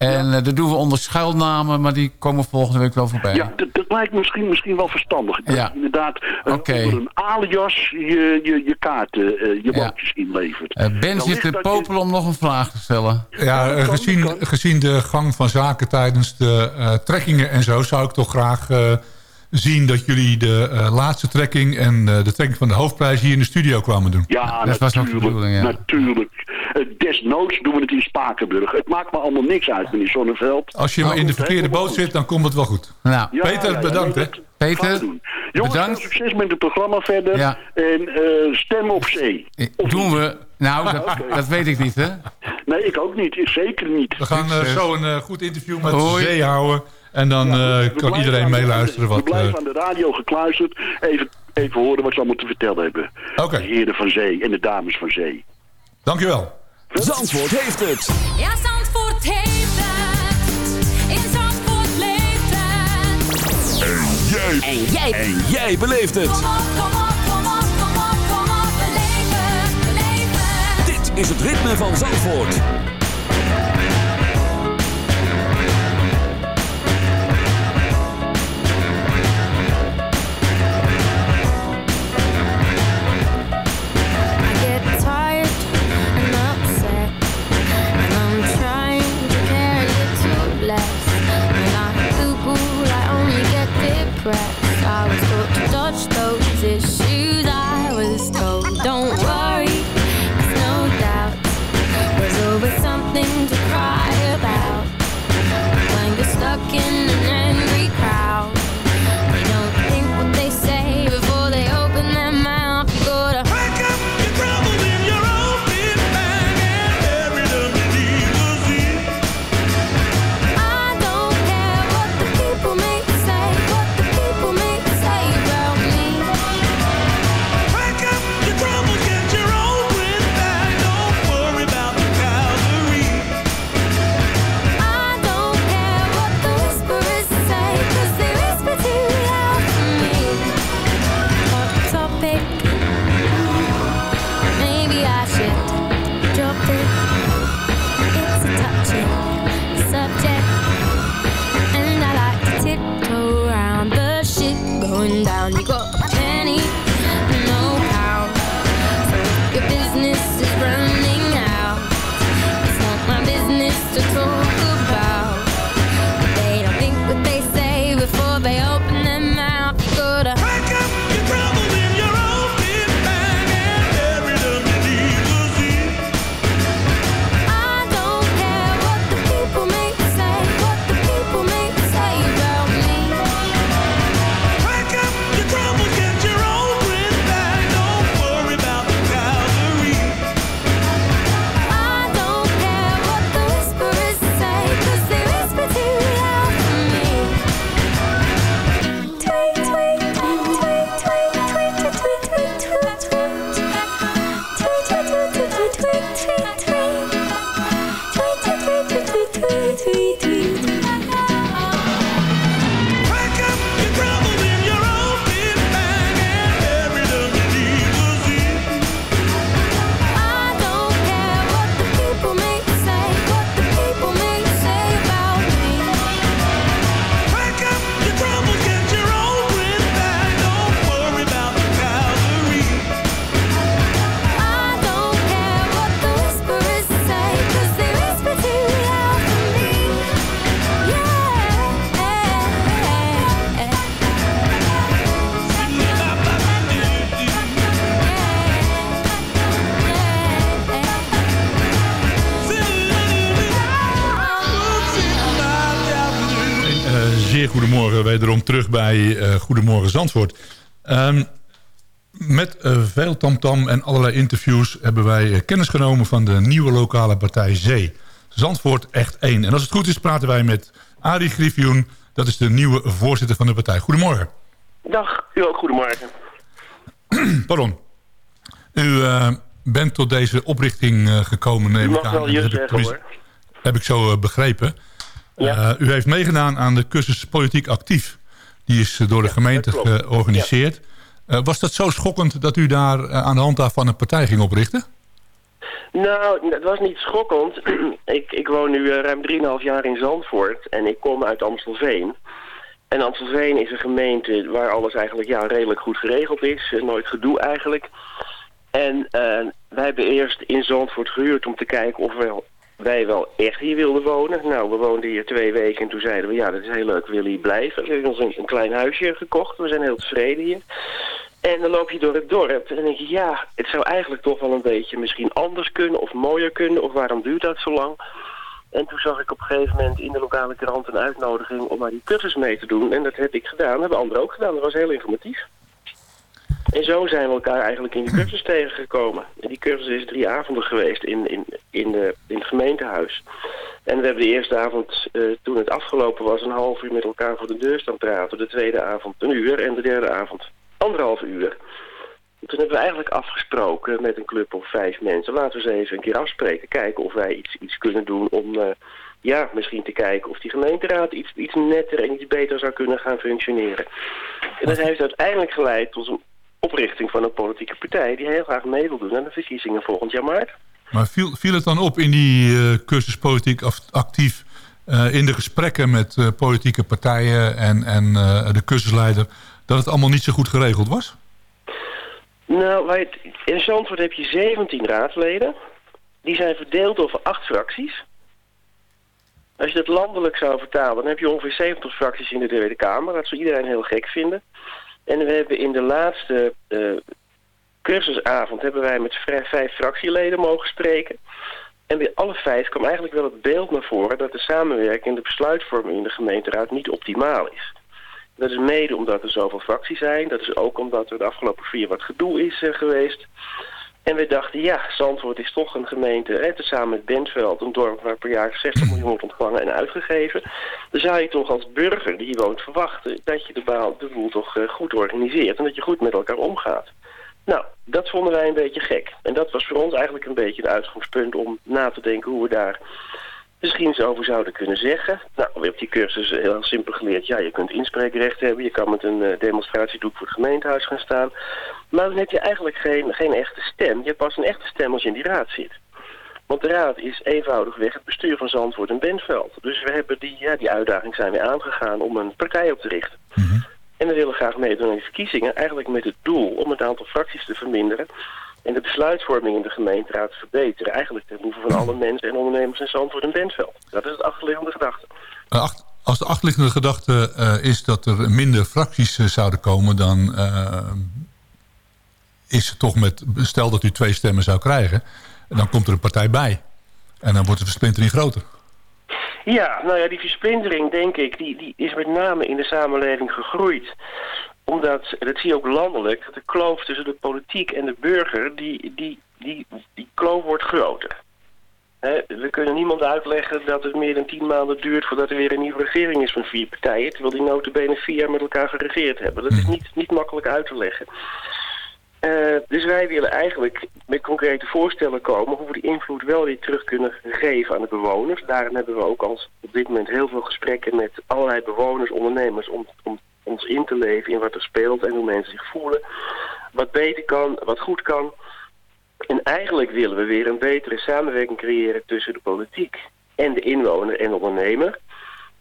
En eh, dat doen we onder schuilnamen, maar die komen volgende week wel voorbij. Ja, dat, dat lijkt misschien, misschien wel verstandig. Dat Ja. je inderdaad eh, Oké. onder een alias je, je, je kaarten, eh, je Ja. bootjes inlevert. Eh, ben zit te je- popelen om nog een vraag te stellen. Ja, eh, gezien, gezien de gang van zaken tijdens de eh, trekkingen en zo... zou ik toch graag eh, zien dat jullie de eh, laatste trekking... en eh, de trekking van de hoofdprijs hier in de studio kwamen doen. Ja, dat was natuurlijk. bedoeling, ja. natuurlijk. Eh, desnoods doen we het in Spakenburg. Het maakt me allemaal niks uit, meneer Zonneveld. Als je maar in de verkeerde boot zit, dan komt het wel goed. Nou, Ja, Peter, ja, ja, bedankt, hè. Peter. Jongens, bedankt. veel succes met het programma verder. Ja. En eh, stem op zee. eh, doen we... Nou, dat, dat weet ik niet, hè? Nee, ik ook niet. Zeker niet. We gaan eh, zo een eh, goed interview met Hoi. de zee houden. En dan Ja, eh, we kan blijven iedereen meeluisteren. We Wat, blijven eh, aan de radio gekluisterd. Even, even horen wat ze allemaal te vertellen hebben. Oké. De heren van zee en de dames van zee. dankjewel. Zandvoort heeft het. Ja, Zandvoort heeft het. In Zandvoort leeft het. En jij. En jij. En jij beleeft het. Kom op, kom op, Google, I only get depressed. I was taught to dodge those. Bij eh, Goedemorgen Zandvoort. Ehm, met eh, veel tamtam en allerlei interviews hebben wij eh, kennis genomen van de nieuwe lokale partij Zee. Zandvoort echt één. En als het goed is praten wij met Arie Griffioen. Dat is de nieuwe voorzitter van de partij. Goedemorgen. Dag, u ook goedemorgen. Pardon. U bent tot deze oprichting gekomen, neem ik aan. wel Heb ik zeggen tenminste- hoor. Heb ik zo begrepen. U heeft meegedaan aan de cursus Politiek Actief. Die is eh, door de gemeente klopt. georganiseerd. Eh, was dat zo schokkend dat u daar eh, aan de hand van een partij ging oprichten? Nou, het was niet schokkend. ik, ik woon nu eh, ruim 3,5 jaar in Zandvoort en ik kom uit Amstelveen. En Amstelveen is een gemeente waar alles eigenlijk ja, redelijk goed geregeld is. Eh, nooit gedoe eigenlijk. En eh, wij hebben eerst in Zandvoort gehuurd om te kijken of we, wij wel echt hier wilden wonen. Nou, we woonden hier twee weken en toen zeiden we, ja, dat is heel leuk, we willen hier blijven. We hebben ons een, klein huisje gekocht, we zijn heel tevreden hier. En dan loop je door het dorp en dan denk je, ja, het zou eigenlijk toch wel een beetje misschien anders kunnen of mooier kunnen. Of waarom duurt dat zo lang? En toen zag ik op een gegeven moment in de lokale krant een uitnodiging om maar die cursus mee te doen. En dat heb ik gedaan, dat hebben anderen ook gedaan. Dat was heel informatief. En zo zijn we elkaar eigenlijk in die cursus tegengekomen. En die cursus is drie avonden geweest in, in, in, de, in het gemeentehuis. En we hebben de eerste avond, eh, toen het afgelopen was, een half uur met elkaar voor de deur staan praten. De tweede avond een uur en de derde avond anderhalf uur. Toen hebben we eigenlijk afgesproken met een club of vijf mensen. Laten we eens even een keer afspreken. Kijken of wij iets, iets kunnen doen om eh, ja, misschien te kijken of die gemeenteraad iets, iets netter en iets beter zou kunnen gaan functioneren. En dat heeft uiteindelijk geleid tot een oprichting van een politieke partij die heel graag mee wil doen aan de verkiezingen volgend jaar maart. Maar viel, viel het dan op in die eh, cursus Politiek Actief... eh, in de gesprekken met eh, politieke partijen en, en de cursusleider... dat het allemaal niet zo goed geregeld was? Nou, wij, in Zandvoort heb je 17 raadsleden. Die zijn verdeeld over acht fracties. Als je dat landelijk zou vertalen, dan heb je ongeveer 70 fracties in de Tweede Kamer. Dat zou iedereen heel gek vinden. En we hebben in de laatste eh, cursusavond hebben wij met vijf fractieleden mogen spreken. En bij alle vijf kwam eigenlijk wel het beeld naar voren dat de samenwerking en de besluitvorming in de gemeenteraad niet optimaal is. Dat is mede omdat er zoveel fracties zijn. Dat is ook omdat er de afgelopen vier wat gedoe is eh, geweest. En we dachten, ja, Zandvoort is toch een gemeente, hè, tezamen met Bentveld, een dorp waar per jaar 60 miljoen wordt ontvangen en uitgegeven. Dan zou je toch als burger die hier woont verwachten dat je de, baal, de boel toch eh, goed organiseert en dat je goed met elkaar omgaat. Nou, dat vonden wij een beetje gek. En dat was voor ons eigenlijk een beetje het uitgangspunt om na te denken hoe we daar misschien eens over zouden kunnen zeggen. Nou, we hebben die cursus heel simpel geleerd. Ja, je kunt inspreekrecht hebben. Je kan met een eh, demonstratiedoek voor het gemeentehuis gaan staan. Maar dan heb je eigenlijk geen, geen echte stem. Je hebt pas een echte stem als je in die raad zit. Want de raad is eenvoudigweg het bestuur van Zandvoort en Bentveld. Dus we hebben die, ja, die uitdaging zijn we aangegaan om een partij op te richten. En we willen graag meedoen aan die verkiezingen. Eigenlijk met het doel om het aantal fracties te verminderen. En de besluitvorming in de gemeenteraad te verbeteren. Eigenlijk ten behoeve van alle mensen en ondernemers in Zandvoort en Bentveld. Dat is het achterliggende gedachte. Acht- Als de achterliggende gedachte eh, is dat er minder fracties eh, zouden komen... dan eh, is het toch met... Stel dat u twee stemmen zou krijgen... dan komt er een partij bij. En dan wordt de versplintering groter. Ja, nou ja, die versplintering, denk ik, die, die is met name in de samenleving gegroeid. Omdat, dat zie je ook landelijk, dat de kloof tussen de politiek en de burger, die, die, die, die kloof wordt groter. We kunnen niemand uitleggen dat het meer dan tien maanden duurt voordat er weer een nieuwe regering is van vier partijen, terwijl die notabene vier jaar met elkaar geregeerd hebben. Dat is niet, niet makkelijk uit te leggen. Eh, dus wij willen eigenlijk met concrete voorstellen komen hoe we die invloed wel weer terug kunnen geven aan de bewoners. Daarin hebben we ook als op dit moment heel veel gesprekken met allerlei bewoners, ondernemers om, om ons in te leven in wat er speelt en hoe mensen zich voelen. Wat beter kan, wat goed kan. En eigenlijk willen we weer een betere samenwerking creëren tussen de politiek en de inwoner en de ondernemer.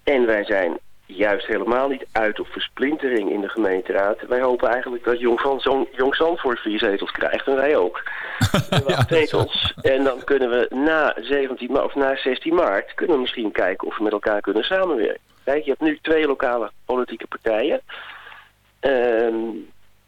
En wij zijn juist helemaal niet uit op versplintering in de gemeenteraad. Wij hopen eigenlijk dat Jong, van, zo'n Jong Zandvoort vier zetels krijgt en wij ook. Zetels. En dan kunnen we na 17 ma- of na 16 maart kunnen we misschien kijken of we met elkaar kunnen samenwerken. Je hebt nu twee lokale politieke partijen. Ehm,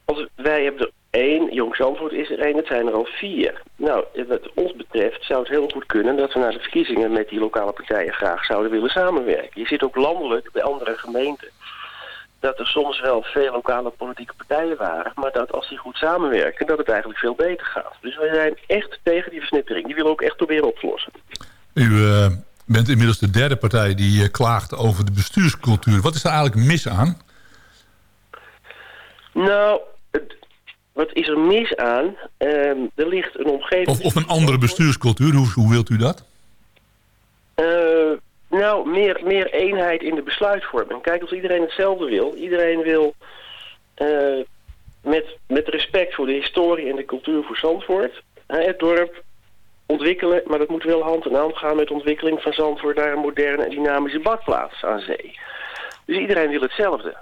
als, wij hebben er één, Jong Zandvoort is er één, het zijn er al vier. Nou, wat ons betreft zou het heel goed kunnen dat we na de verkiezingen met die lokale partijen graag zouden willen samenwerken. Je ziet ook landelijk bij andere gemeenten dat er soms wel veel lokale politieke partijen waren, maar dat als die goed samenwerken, dat het eigenlijk veel beter gaat. Dus wij zijn echt tegen die versnippering. Die willen we ook echt proberen op te. U bent inmiddels de derde partij die eh, klaagt over de bestuurscultuur. Wat is er eigenlijk mis aan? Nou, het- wat is er mis aan? Ehm, er ligt een omgeving... Of, of een andere bestuurscultuur, hoe, hoe wilt u dat? Eh, nou, meer, meer eenheid in de besluitvorming. Kijk, als iedereen hetzelfde wil. Iedereen wil eh, met, met respect voor de historie en de cultuur voor Zandvoort... het dorp ontwikkelen, maar dat moet wel hand in hand gaan met de ontwikkeling van Zandvoort... naar een moderne en dynamische badplaats aan zee. Dus iedereen wil hetzelfde.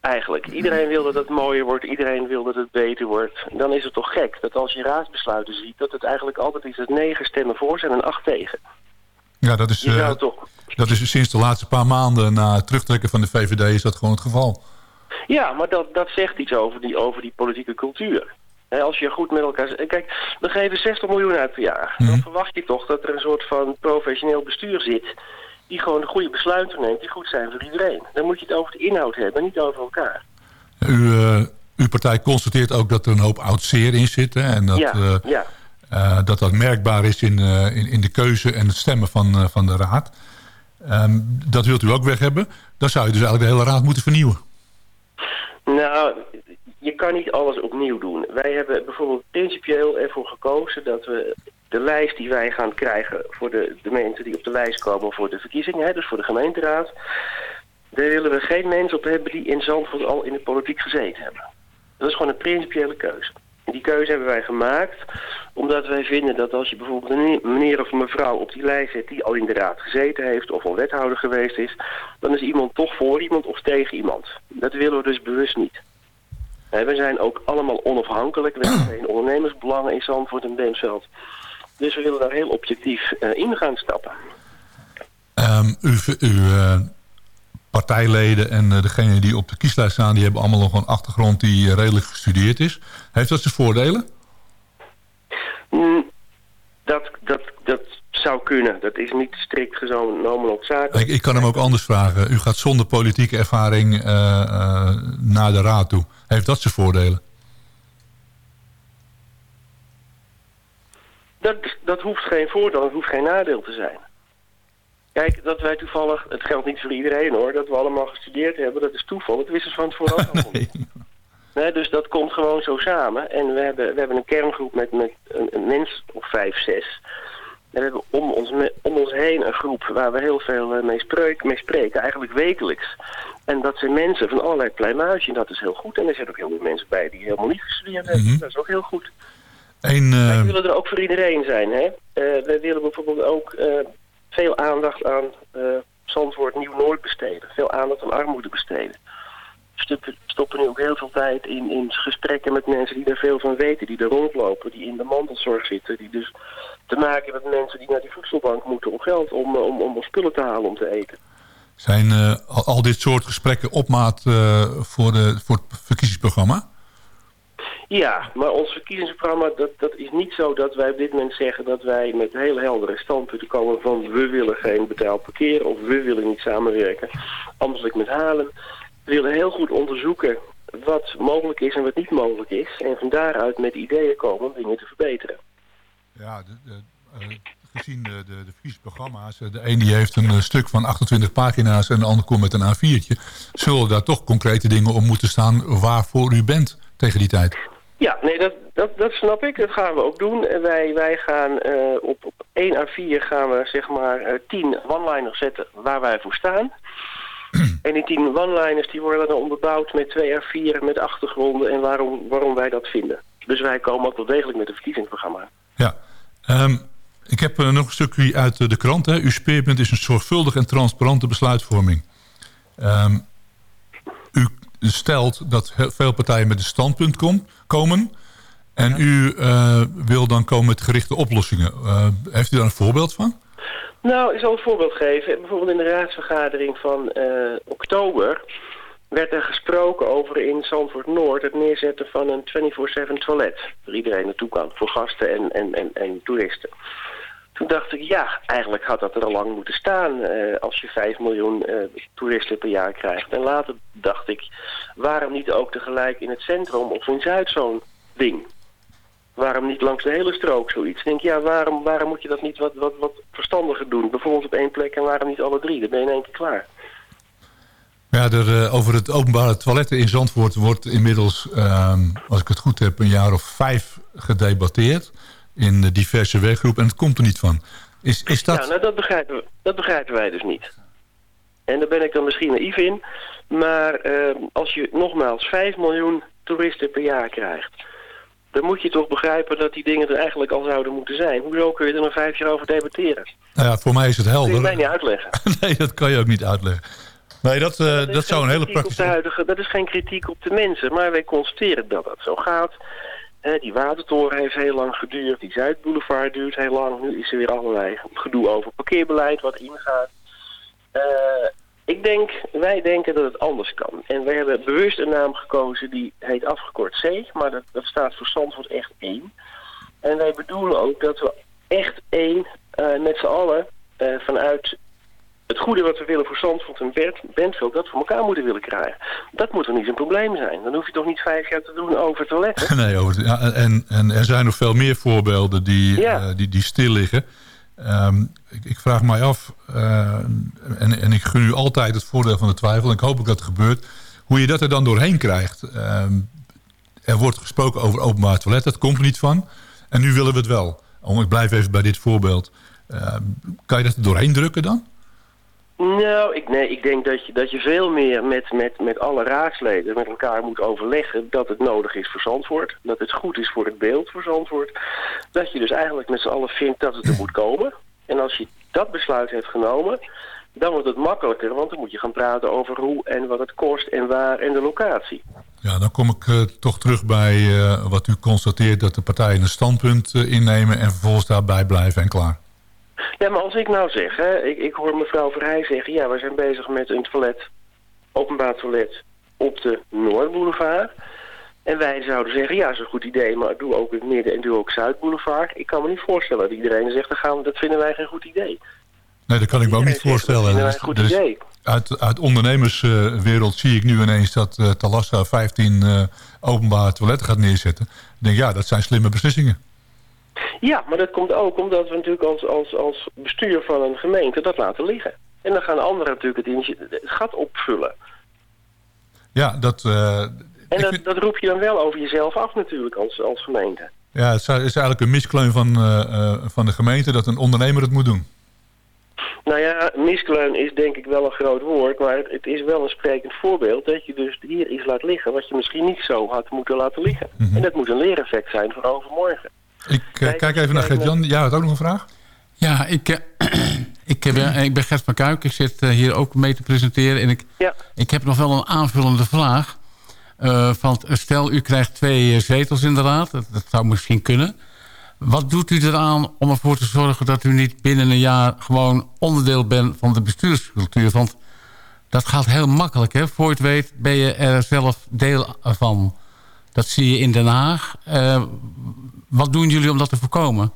Eigenlijk. Iedereen wil dat het mooier wordt, iedereen wil dat het beter wordt. Dan is het toch gek dat als je raadsbesluiten ziet... dat het eigenlijk altijd is dat negen stemmen voor zijn en acht tegen. Ja, dat is, eh, toch... dat is sinds de laatste paar maanden na het terugtrekken van de VVD is dat gewoon het geval. Ja, maar dat, dat zegt iets over die, over die politieke cultuur. Als je goed met elkaar... Kijk, we geven 60 miljoen uit per jaar. Dan verwacht je toch dat er een soort van professioneel bestuur zit... die gewoon de goede besluiten neemt, die goed zijn voor iedereen. Dan moet je het over de inhoud hebben, niet over elkaar. U, eh, uw partij constateert ook dat er een hoop oud zeer in zit. Hè, en dat, ja, eh, ja. eh, dat dat merkbaar is in, in, in de keuze en het stemmen van, van de raad. Ehm, dat wilt u ook weg hebben. Dan zou je dus eigenlijk de hele raad moeten vernieuwen. Nou, je kan niet alles opnieuw doen. Wij hebben bijvoorbeeld principieel ervoor gekozen dat we de lijst die wij gaan krijgen voor de, de mensen die op de lijst komen voor de verkiezingen, hè, dus voor de gemeenteraad, daar willen we geen mensen op hebben die in Zandvoort al in de politiek gezeten hebben. Dat is gewoon een principiële keuze. En die keuze hebben wij gemaakt omdat wij vinden dat als je bijvoorbeeld een meneer of mevrouw op die lijst zet die al in de raad gezeten heeft of al wethouder geweest is, dan is iemand toch voor iemand of tegen iemand. Dat willen we dus bewust niet. We zijn ook allemaal onafhankelijk. We hebben geen ondernemersbelangen in Zandvoort en Bentveld. Dus we willen daar heel objectief eh, in gaan stappen. Ehm, uw eh, partijleden en uh, degenen die op de kieslijst staan... die hebben allemaal nog een achtergrond die redelijk gestudeerd is. Heeft dat zijn voordelen? Mm, dat, dat zou kunnen. Dat is niet strikt genomen noodzakelijk. Ik, ik kan hem ook anders vragen. U gaat zonder politieke ervaring uh, naar de raad toe. Heeft dat zijn voordelen? Dat, dat hoeft geen voordeel, dat hoeft geen nadeel te zijn. Kijk, dat wij toevallig, het geldt niet voor iedereen hoor, dat we allemaal gestudeerd hebben, dat is toeval. Dat wisten ze van tevoren ook al niet. Nee, dus dat komt gewoon zo samen. En we hebben, we hebben een kerngroep met, met een, een mens of vijf, zes. En we hebben om ons, om ons heen een groep waar we heel veel mee, spreek, mee spreken, eigenlijk wekelijks. En dat zijn mensen van allerlei pluimage en dat is heel goed. En er zijn ook heel veel mensen bij die helemaal niet gestudeerd hebben. Mm -hmm. Dat is ook heel goed. Een, uh... We willen er ook voor iedereen zijn. Hè? Uh, we willen bijvoorbeeld ook uh, veel aandacht aan Zandvoort Nieuw-Noord besteden. Veel aandacht aan armoede besteden. Stoppen nu ook heel veel tijd in, in gesprekken met mensen die daar veel van weten. Die er rondlopen, die in de mantelzorg zitten. Die dus te maken hebben met mensen die naar die voedselbank moeten om geld, om, om, om spullen te halen om te eten. Zijn uh, al, dit soort gesprekken op maat uh, voor, de, voor het verkiezingsprogramma? Ja, maar ons verkiezingsprogramma, dat, dat is niet zo dat wij op dit moment zeggen dat wij met hele heldere standpunten komen van we willen geen betaald parkeren of we willen niet samenwerken. Ambtelijk met Halen. We willen heel goed onderzoeken wat mogelijk is en wat niet mogelijk is. En van daaruit met ideeën komen om dingen te verbeteren. Ja, de, de, uh, gezien de, de, de verkiezingsprogramma's, de een die heeft een stuk van 28 pagina's en de ander komt met een A4'tje. Zullen daar toch concrete dingen op moeten staan waarvoor u bent tegen die tijd? Ja, nee, dat, dat, dat snap ik. Dat gaan we ook doen. Wij, wij gaan uh, op, op 1 A4 gaan we zeg maar uh, 10 one-liners zetten waar wij voor staan. en die 10 one-liners die worden dan onderbouwd met 2 A4 met achtergronden en waarom, waarom wij dat vinden. Dus wij komen ook wel degelijk met een verkiezingsprogramma. Ja, um, ik heb uh, nog een stukje uit uh, de krant. Hè. Uw speerpunt is een zorgvuldige en transparante besluitvorming. Um, u stelt dat veel partijen met een standpunt kom, komen. En ja. u uh, wil dan komen met gerichte oplossingen. heeft u daar een voorbeeld van? Nou, ik zal een voorbeeld geven. Bijvoorbeeld in de raadsvergadering van oktober... werd er gesproken over in Zandvoort Noord het neerzetten van een 24-7 toilet. Waar iedereen naartoe kan, voor gasten en, en, en, en toeristen. Toen dacht ik, ja, eigenlijk had dat er al lang moeten staan eh, als je 5 miljoen eh, toeristen per jaar krijgt. En later dacht ik, waarom niet ook tegelijk in het centrum of in Zuid zo'n ding? Waarom niet langs de hele strook zoiets? Ik denk, ja, waarom, waarom moet je dat niet wat, wat, wat verstandiger doen? Bijvoorbeeld op één plek en waarom niet alle drie? Dan ben je in één keer klaar. Ja, er, over het openbare toiletten in Zandvoort wordt inmiddels, ehm, als ik het goed heb, een jaar of vijf gedebatteerd. In de diverse werkgroepen en het komt er niet van. Is, is dat... Ja, nou dat begrijpen, we, dat begrijpen wij dus niet. En daar ben ik dan misschien naïef in. Maar eh, als je nogmaals 5 miljoen toeristen per jaar krijgt... dan moet je toch begrijpen dat die dingen er eigenlijk al zouden moeten zijn. Hoezo kun je er nog vijf jaar over debatteren? Nou ja, voor mij is het Dat kun je helder. mij niet uitleggen. nee, dat kan je ook niet uitleggen. Nee, dat, eh, dat, is zou een hele praktische... huidige, Dat is geen kritiek op de mensen, maar wij constateren dat dat zo gaat. Die watertoren heeft heel lang geduurd, die Zuidboulevard duurt heel lang. Nu is er weer allerlei gedoe over parkeerbeleid wat ingaat. Eh, ik denk, wij denken dat het anders kan. En wij hebben bewust een naam gekozen die heet afgekort C, maar dat, dat staat voor Zandvoort echt één. En wij bedoelen ook dat we echt één, eh, met z'n allen, eh, vanuit het goede wat we willen voor Zandvoort en Bert, Bentveld, dat voor elkaar moeten willen krijgen. Dat moet toch niet een probleem zijn? Dan hoef je toch niet vijf jaar te doen over toiletten? Nee, over ja, en, en er zijn nog veel meer voorbeelden die, eh, die, die stil liggen. Ehm, ik, vraag mij af, eh, en, en ik gun u altijd het voordeel van de twijfel... en ik hoop ook dat het gebeurt, hoe je dat er dan doorheen krijgt. Ehm, er wordt gesproken over openbaar toilet, dat komt er niet van. En nu willen we het wel. Om, ik blijf even bij dit voorbeeld. Ehm, kan je dat er doorheen drukken dan? Nou, ik, nee, ik denk dat je, dat je veel meer met, met, met alle raadsleden met elkaar moet overleggen dat het nodig is voor Zandvoort. Dat het goed is voor het beeld voor Zandvoort. Dat je dus eigenlijk met z'n allen vindt dat het er moet komen. En als je dat besluit hebt genomen, dan wordt het makkelijker. Want dan moet je gaan praten over hoe en wat het kost en waar en de locatie. Ja, dan kom ik eh, toch terug bij eh, wat u constateert... dat de partijen een standpunt eh, innemen en vervolgens daarbij blijven en klaar. Ja, maar als ik nou zeg, hè, ik, ik hoor mevrouw Verheij zeggen... ja, we zijn bezig met een toilet, openbaar toilet op de Noordboulevard. En wij zouden zeggen, ja, dat is een goed idee... maar doe ook het Midden- en doe ook Zuidboulevard. Ik kan me niet voorstellen dat iedereen zegt... dan gaan we, dat vinden wij geen goed idee. Nee, dat kan ik me ook niet voorstellen. vinden wij Dus- een goed dus idee. uit, uit ondernemerswereld zie ik nu ineens dat eh Talassa 15 eh, openbare toiletten gaat neerzetten. Ik denk, ja, dat zijn slimme beslissingen. Ja, maar dat komt ook omdat we natuurlijk als, als, als bestuur van een gemeente dat laten liggen. En dan gaan anderen natuurlijk het, het gat opvullen. Ja, dat, eh, En dat, dat roep je dan wel over jezelf af natuurlijk als, als gemeente. ja, het is eigenlijk een miskleun van, eh, eh, van de gemeente dat een ondernemer het moet doen. Nou ja, miskleun is denk ik wel een groot woord, maar het, het is wel een sprekend voorbeeld dat je dus hier iets laat liggen wat je misschien niet zo had moeten laten liggen. En dat moet een leereffect zijn voor overmorgen. Ik eh, kijk even naar Gert-Jan. Ja, had ook nog een vraag? Ja, ik, eh, ik, ben, ik ben Gert van Kuik. Ik zit eh, hier ook mee te presenteren. En ik, ik heb nog wel een aanvullende vraag. Eh, van, stel, u krijgt twee eh, zetels in de raad. Dat, dat zou misschien kunnen. Wat doet u eraan om ervoor te zorgen dat u niet binnen een jaar... gewoon onderdeel bent van de bestuurscultuur? Want dat gaat heel makkelijk. Hè? Voor je het weet ben je er zelf deel van. Dat zie je in Den Haag. Eh, wat doen jullie om dat te voorkomen?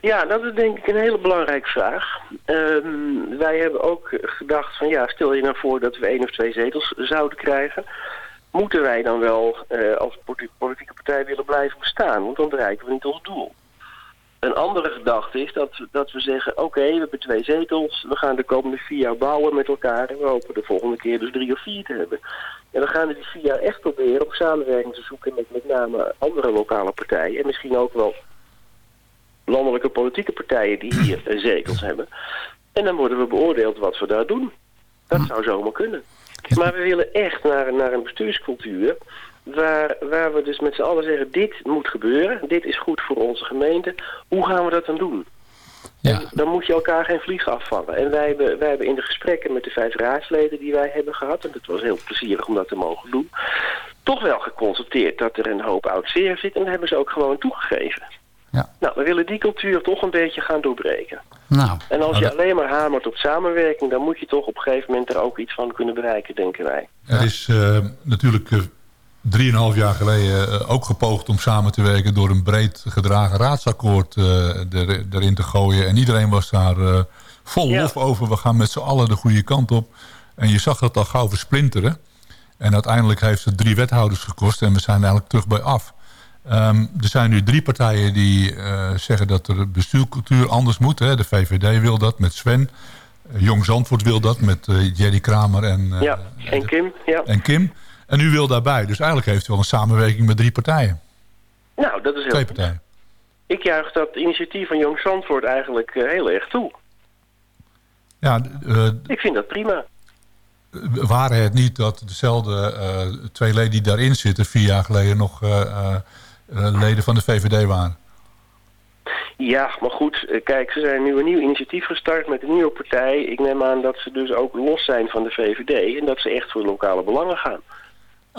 Ja, dat is denk ik een hele belangrijke vraag. Ehm, wij hebben ook gedacht van ja, stel je nou voor dat we één of twee zetels zouden krijgen. Moeten wij dan wel eh, als politi- politieke partij willen blijven bestaan? Want dan bereiken we niet ons doel. Een andere gedachte is dat, dat we zeggen, oké, we hebben twee zetels. We gaan de komende vier jaar bouwen met elkaar. En we hopen de volgende keer dus drie of vier te hebben. En dan gaan we die vier jaar echt proberen om samenwerking te zoeken met met name andere lokale partijen. En misschien ook wel landelijke politieke partijen die hier zetels hebben. En dan worden we beoordeeld wat we daar doen. Dat zou zomaar kunnen. Maar we willen echt naar, naar een bestuurscultuur waar, waar we dus met z'n allen zeggen, dit moet gebeuren, dit is goed voor onze gemeente. Hoe gaan we dat dan doen? En dan moet je elkaar geen vliegen afvallen. En wij hebben, wij hebben in de gesprekken met de vijf raadsleden die wij hebben gehad, en het was heel plezierig om dat te mogen doen, toch wel geconstateerd dat er een hoop oud zeer zit en dat hebben ze ook gewoon toegegeven. Ja. Nou, we willen die cultuur toch een beetje gaan doorbreken. Nou, En als Nou, je dat- alleen maar hamert op samenwerking... dan moet je toch op een gegeven moment er ook iets van kunnen bereiken, denken wij. Er is eh, natuurlijk eh, drieënhalf jaar geleden eh, ook gepoogd om samen te werken... door een breed gedragen raadsakkoord eh, er, erin te gooien. En iedereen was daar eh, vol Ja. lof over. We gaan met z'n allen de goede kant op. En je zag dat al gauw versplinteren. En uiteindelijk heeft het drie wethouders gekost. En we zijn eigenlijk terug bij af. Ehm, er zijn nu drie partijen die zeggen dat de bestuurcultuur anders moet. Hè. De VVD wil dat met Sven. Jong Zandvoort wil dat met eh, Jerry Kramer en, ja, en Kim, ja. en Kim. En u wil daarbij. Dus eigenlijk heeft u wel een samenwerking met drie partijen. Nou, dat is heel Twee goed. partijen. Ik juich dat initiatief van Jong Zandvoort eigenlijk eh, heel erg toe. Ja, eh, Ik vind dat prima. waren het niet dat dezelfde eh, twee leden die daarin zitten... vier jaar geleden nog eh, eh, eh, leden van de VVD waren? Ja, maar goed, eh, kijk, ze zijn nu een nieuw initiatief gestart met een nieuwe partij. Ik neem aan dat ze dus ook los zijn van de VVD en dat ze echt voor lokale belangen gaan.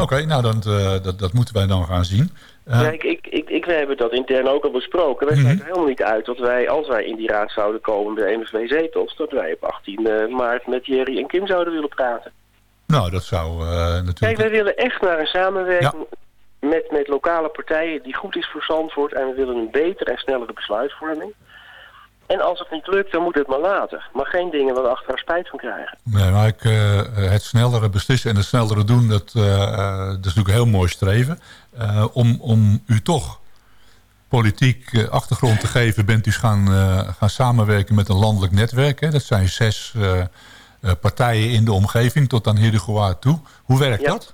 Oké, nou dan, eh, dat, dat moeten wij dan gaan zien. Eh, Kijk, ik, ik, ik, wij hebben dat intern ook al besproken. Wij sluiten helemaal niet uit dat wij, als wij in die raad zouden komen bij een of twee zetels, dat wij op 18 maart met Jerry en Kim zouden willen praten. nou, dat zou eh, natuurlijk... Kijk, wij willen echt naar een samenwerking met, met lokale partijen die goed is voor Zandvoort. En we willen een betere en snellere besluitvorming. En als het niet lukt, dan moet het maar laten. Maar geen dingen waar we achteraf spijt van krijgen. Nee, maar ik, eh, het snellere beslissen en het snellere doen, dat, eh, eh, dat is natuurlijk heel mooi streven. Om, om u toch politiek achtergrond te geven, bent u gaan, gaan samenwerken met een landelijk netwerk. Hè? Dat zijn zes partijen in de omgeving tot aan Heerdegewaard toe. Hoe werkt Ja. dat?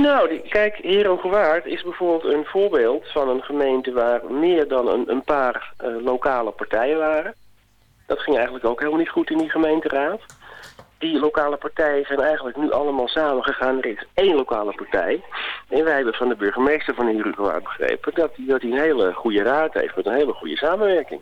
Nou, kijk, Herengewaard is bijvoorbeeld een voorbeeld van een gemeente waar meer dan een, een paar eh, lokale partijen waren. Dat ging eigenlijk ook helemaal niet goed in die gemeenteraad. Die lokale partijen zijn eigenlijk nu allemaal samengegaan. Er is één lokale partij. En wij hebben van de burgemeester van Herengewaard begrepen dat hij dat hij een hele goede raad heeft met een hele goede samenwerking.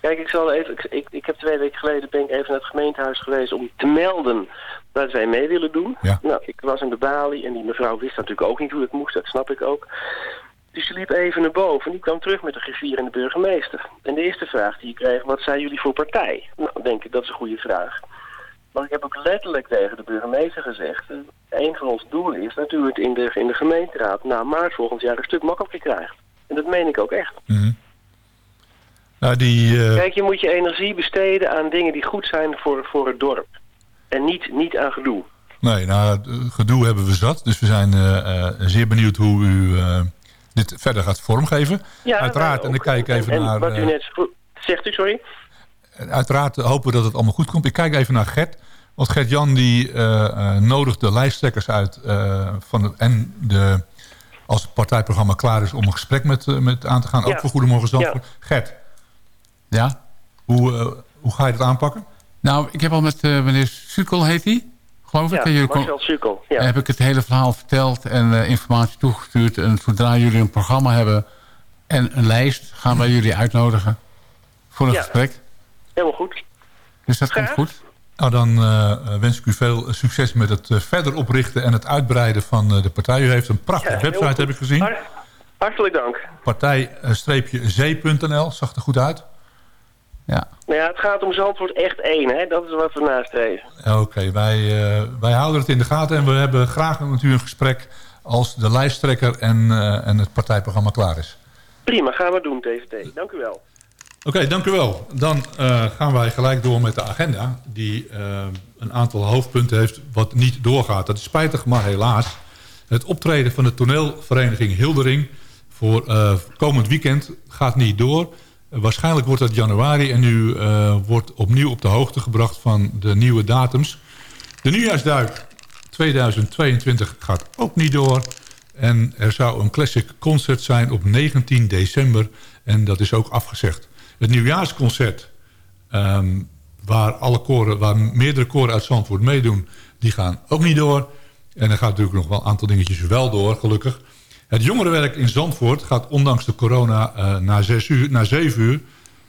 Kijk, ik, zal even, ik, ik, ik heb twee weken geleden ben ik even naar het gemeentehuis geweest om te melden dat wij mee willen doen. Ja. Nou, ik was in de balie en die mevrouw wist natuurlijk ook niet hoe het moest, dat snap ik ook. Dus ze liep even naar boven en die kwam terug met de griffier en de burgemeester. En de eerste vraag die ik kreeg, wat zijn jullie voor partij? Nou, denk ik, dat is een goede vraag. Maar ik heb ook letterlijk tegen de burgemeester gezegd... eh, een van ons doelen is dat u het in de, in de gemeenteraad na maart volgend jaar een stuk makkelijker krijgt. En dat meen ik ook echt. Mhm. Nou, die, eh, Kijk, je moet je energie besteden aan dingen die goed zijn voor, voor het dorp. En niet, niet aan gedoe. Nee, nou, eh, gedoe hebben we zat. Dus we zijn eh, eh, zeer benieuwd hoe u dit verder gaat vormgeven. Ja, Uiteraard, en ik kijk even en, naar... wat u net zegt u, sorry? Uiteraard hopen we dat het allemaal goed komt. Ik kijk even naar Gert. Want Gert-Jan die nodigt de lijsttrekkers uit van de, en de, als het partijprogramma klaar is om een gesprek met, met aan te gaan. Ook Ja. voor Goedemorgen Zandvoort. Gert, Ja? hoe, hoe ga je dat aanpakken? Nou, ik heb al met eh, meneer Sukkel, heet hij? Geloof ik. Ja, dat jullie kon- Marcel Sukkel. Ja. heb ik het hele verhaal verteld en eh, informatie toegestuurd. En zodra jullie een programma hebben en een lijst, gaan wij jullie uitnodigen voor een Ja. gesprek. Helemaal goed. Dus dat Graag. komt goed. Nou, dan eh, wens ik u veel succes met het eh, verder oprichten en het uitbreiden van eh, de partij. U heeft een prachtige Ja, website, heb ik gezien. Har- hartelijk dank. Partij-z.nl, zag er goed uit. Ja. Nou ja, het gaat om Zandvoort echt één, hè? Dat is wat we nastreven. Oké, wij, eh, wij houden het in de gaten en we hebben graag u een gesprek als de lijsttrekker en, eh, en het partijprogramma klaar is. Prima, gaan we doen, TVT. Dank u wel. Oké, dank u wel. Dan eh, gaan wij gelijk door met de agenda die een aantal hoofdpunten heeft wat niet doorgaat. Dat is spijtig, maar helaas. Het optreden van de toneelvereniging Hildering voor komend weekend gaat niet door. Waarschijnlijk wordt dat januari en u eh, wordt opnieuw op de hoogte gebracht van de nieuwe datums. De nieuwjaarsduik 2022 gaat ook niet door. En er zou een classic concert zijn op 19 december. En dat is ook afgezegd. Het nieuwjaarsconcert, ehm, waar, alle koren, waar meerdere koren uit Zandvoort meedoen... die gaan ook niet door. En er gaat natuurlijk nog wel een aantal dingetjes wel door, gelukkig. Het jongerenwerk in Zandvoort gaat ondanks de corona eh na, zes uur, na 7 uur...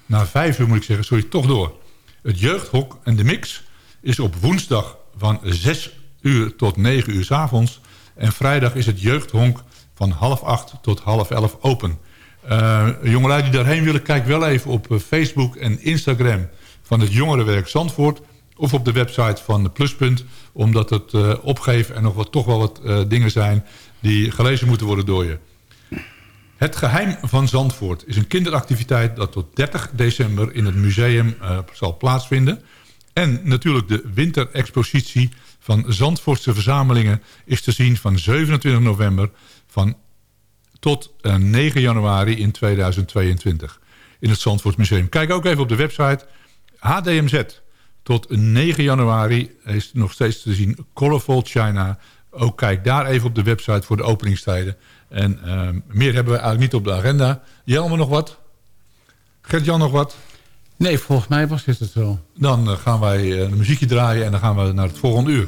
na 5 uur moet ik zeggen, sorry, toch door. Het jeugdhok en de mix is op woensdag van 6 uur tot 9 uur s avonds. En vrijdag is het jeugdhonk van half 8 tot half 11 open. Eh, jongelui die daarheen willen, kijk wel even op eh, Facebook en Instagram van het Jongerenwerk Zandvoort. Of op de website van de Pluspunt. Omdat het opgeven en nog wat, toch wel wat dingen zijn die gelezen moeten worden door je. Het Geheim van Zandvoort is een kinderactiviteit dat tot 30 december in het museum eh, zal plaatsvinden. En natuurlijk de winterexpositie van Zandvoortse verzamelingen is te zien van 27 november van tot eh, 9 januari in 2022 in het Zandvoortsmuseum. Kijk ook even op de website HDMZ. Tot 9 januari is nog steeds te zien Colorful China. Ook kijk daar even op de website voor de openingstijden. En eh, meer hebben we eigenlijk niet op de agenda. Jelmer nog wat? Gert-Jan nog wat? Nee, volgens mij was dit het zo. Dan eh, gaan wij eh, een muziekje draaien en dan gaan we naar het volgende uur.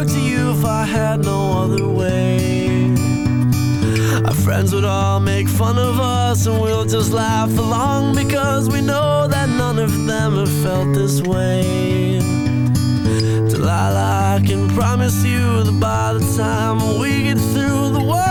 if I had no other way. Our friends would all make fun of us, and we'll just laugh along because we know that none of them have felt this way. Delilah, I can promise you that by the time we get through, the world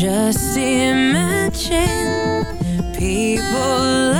just imagine people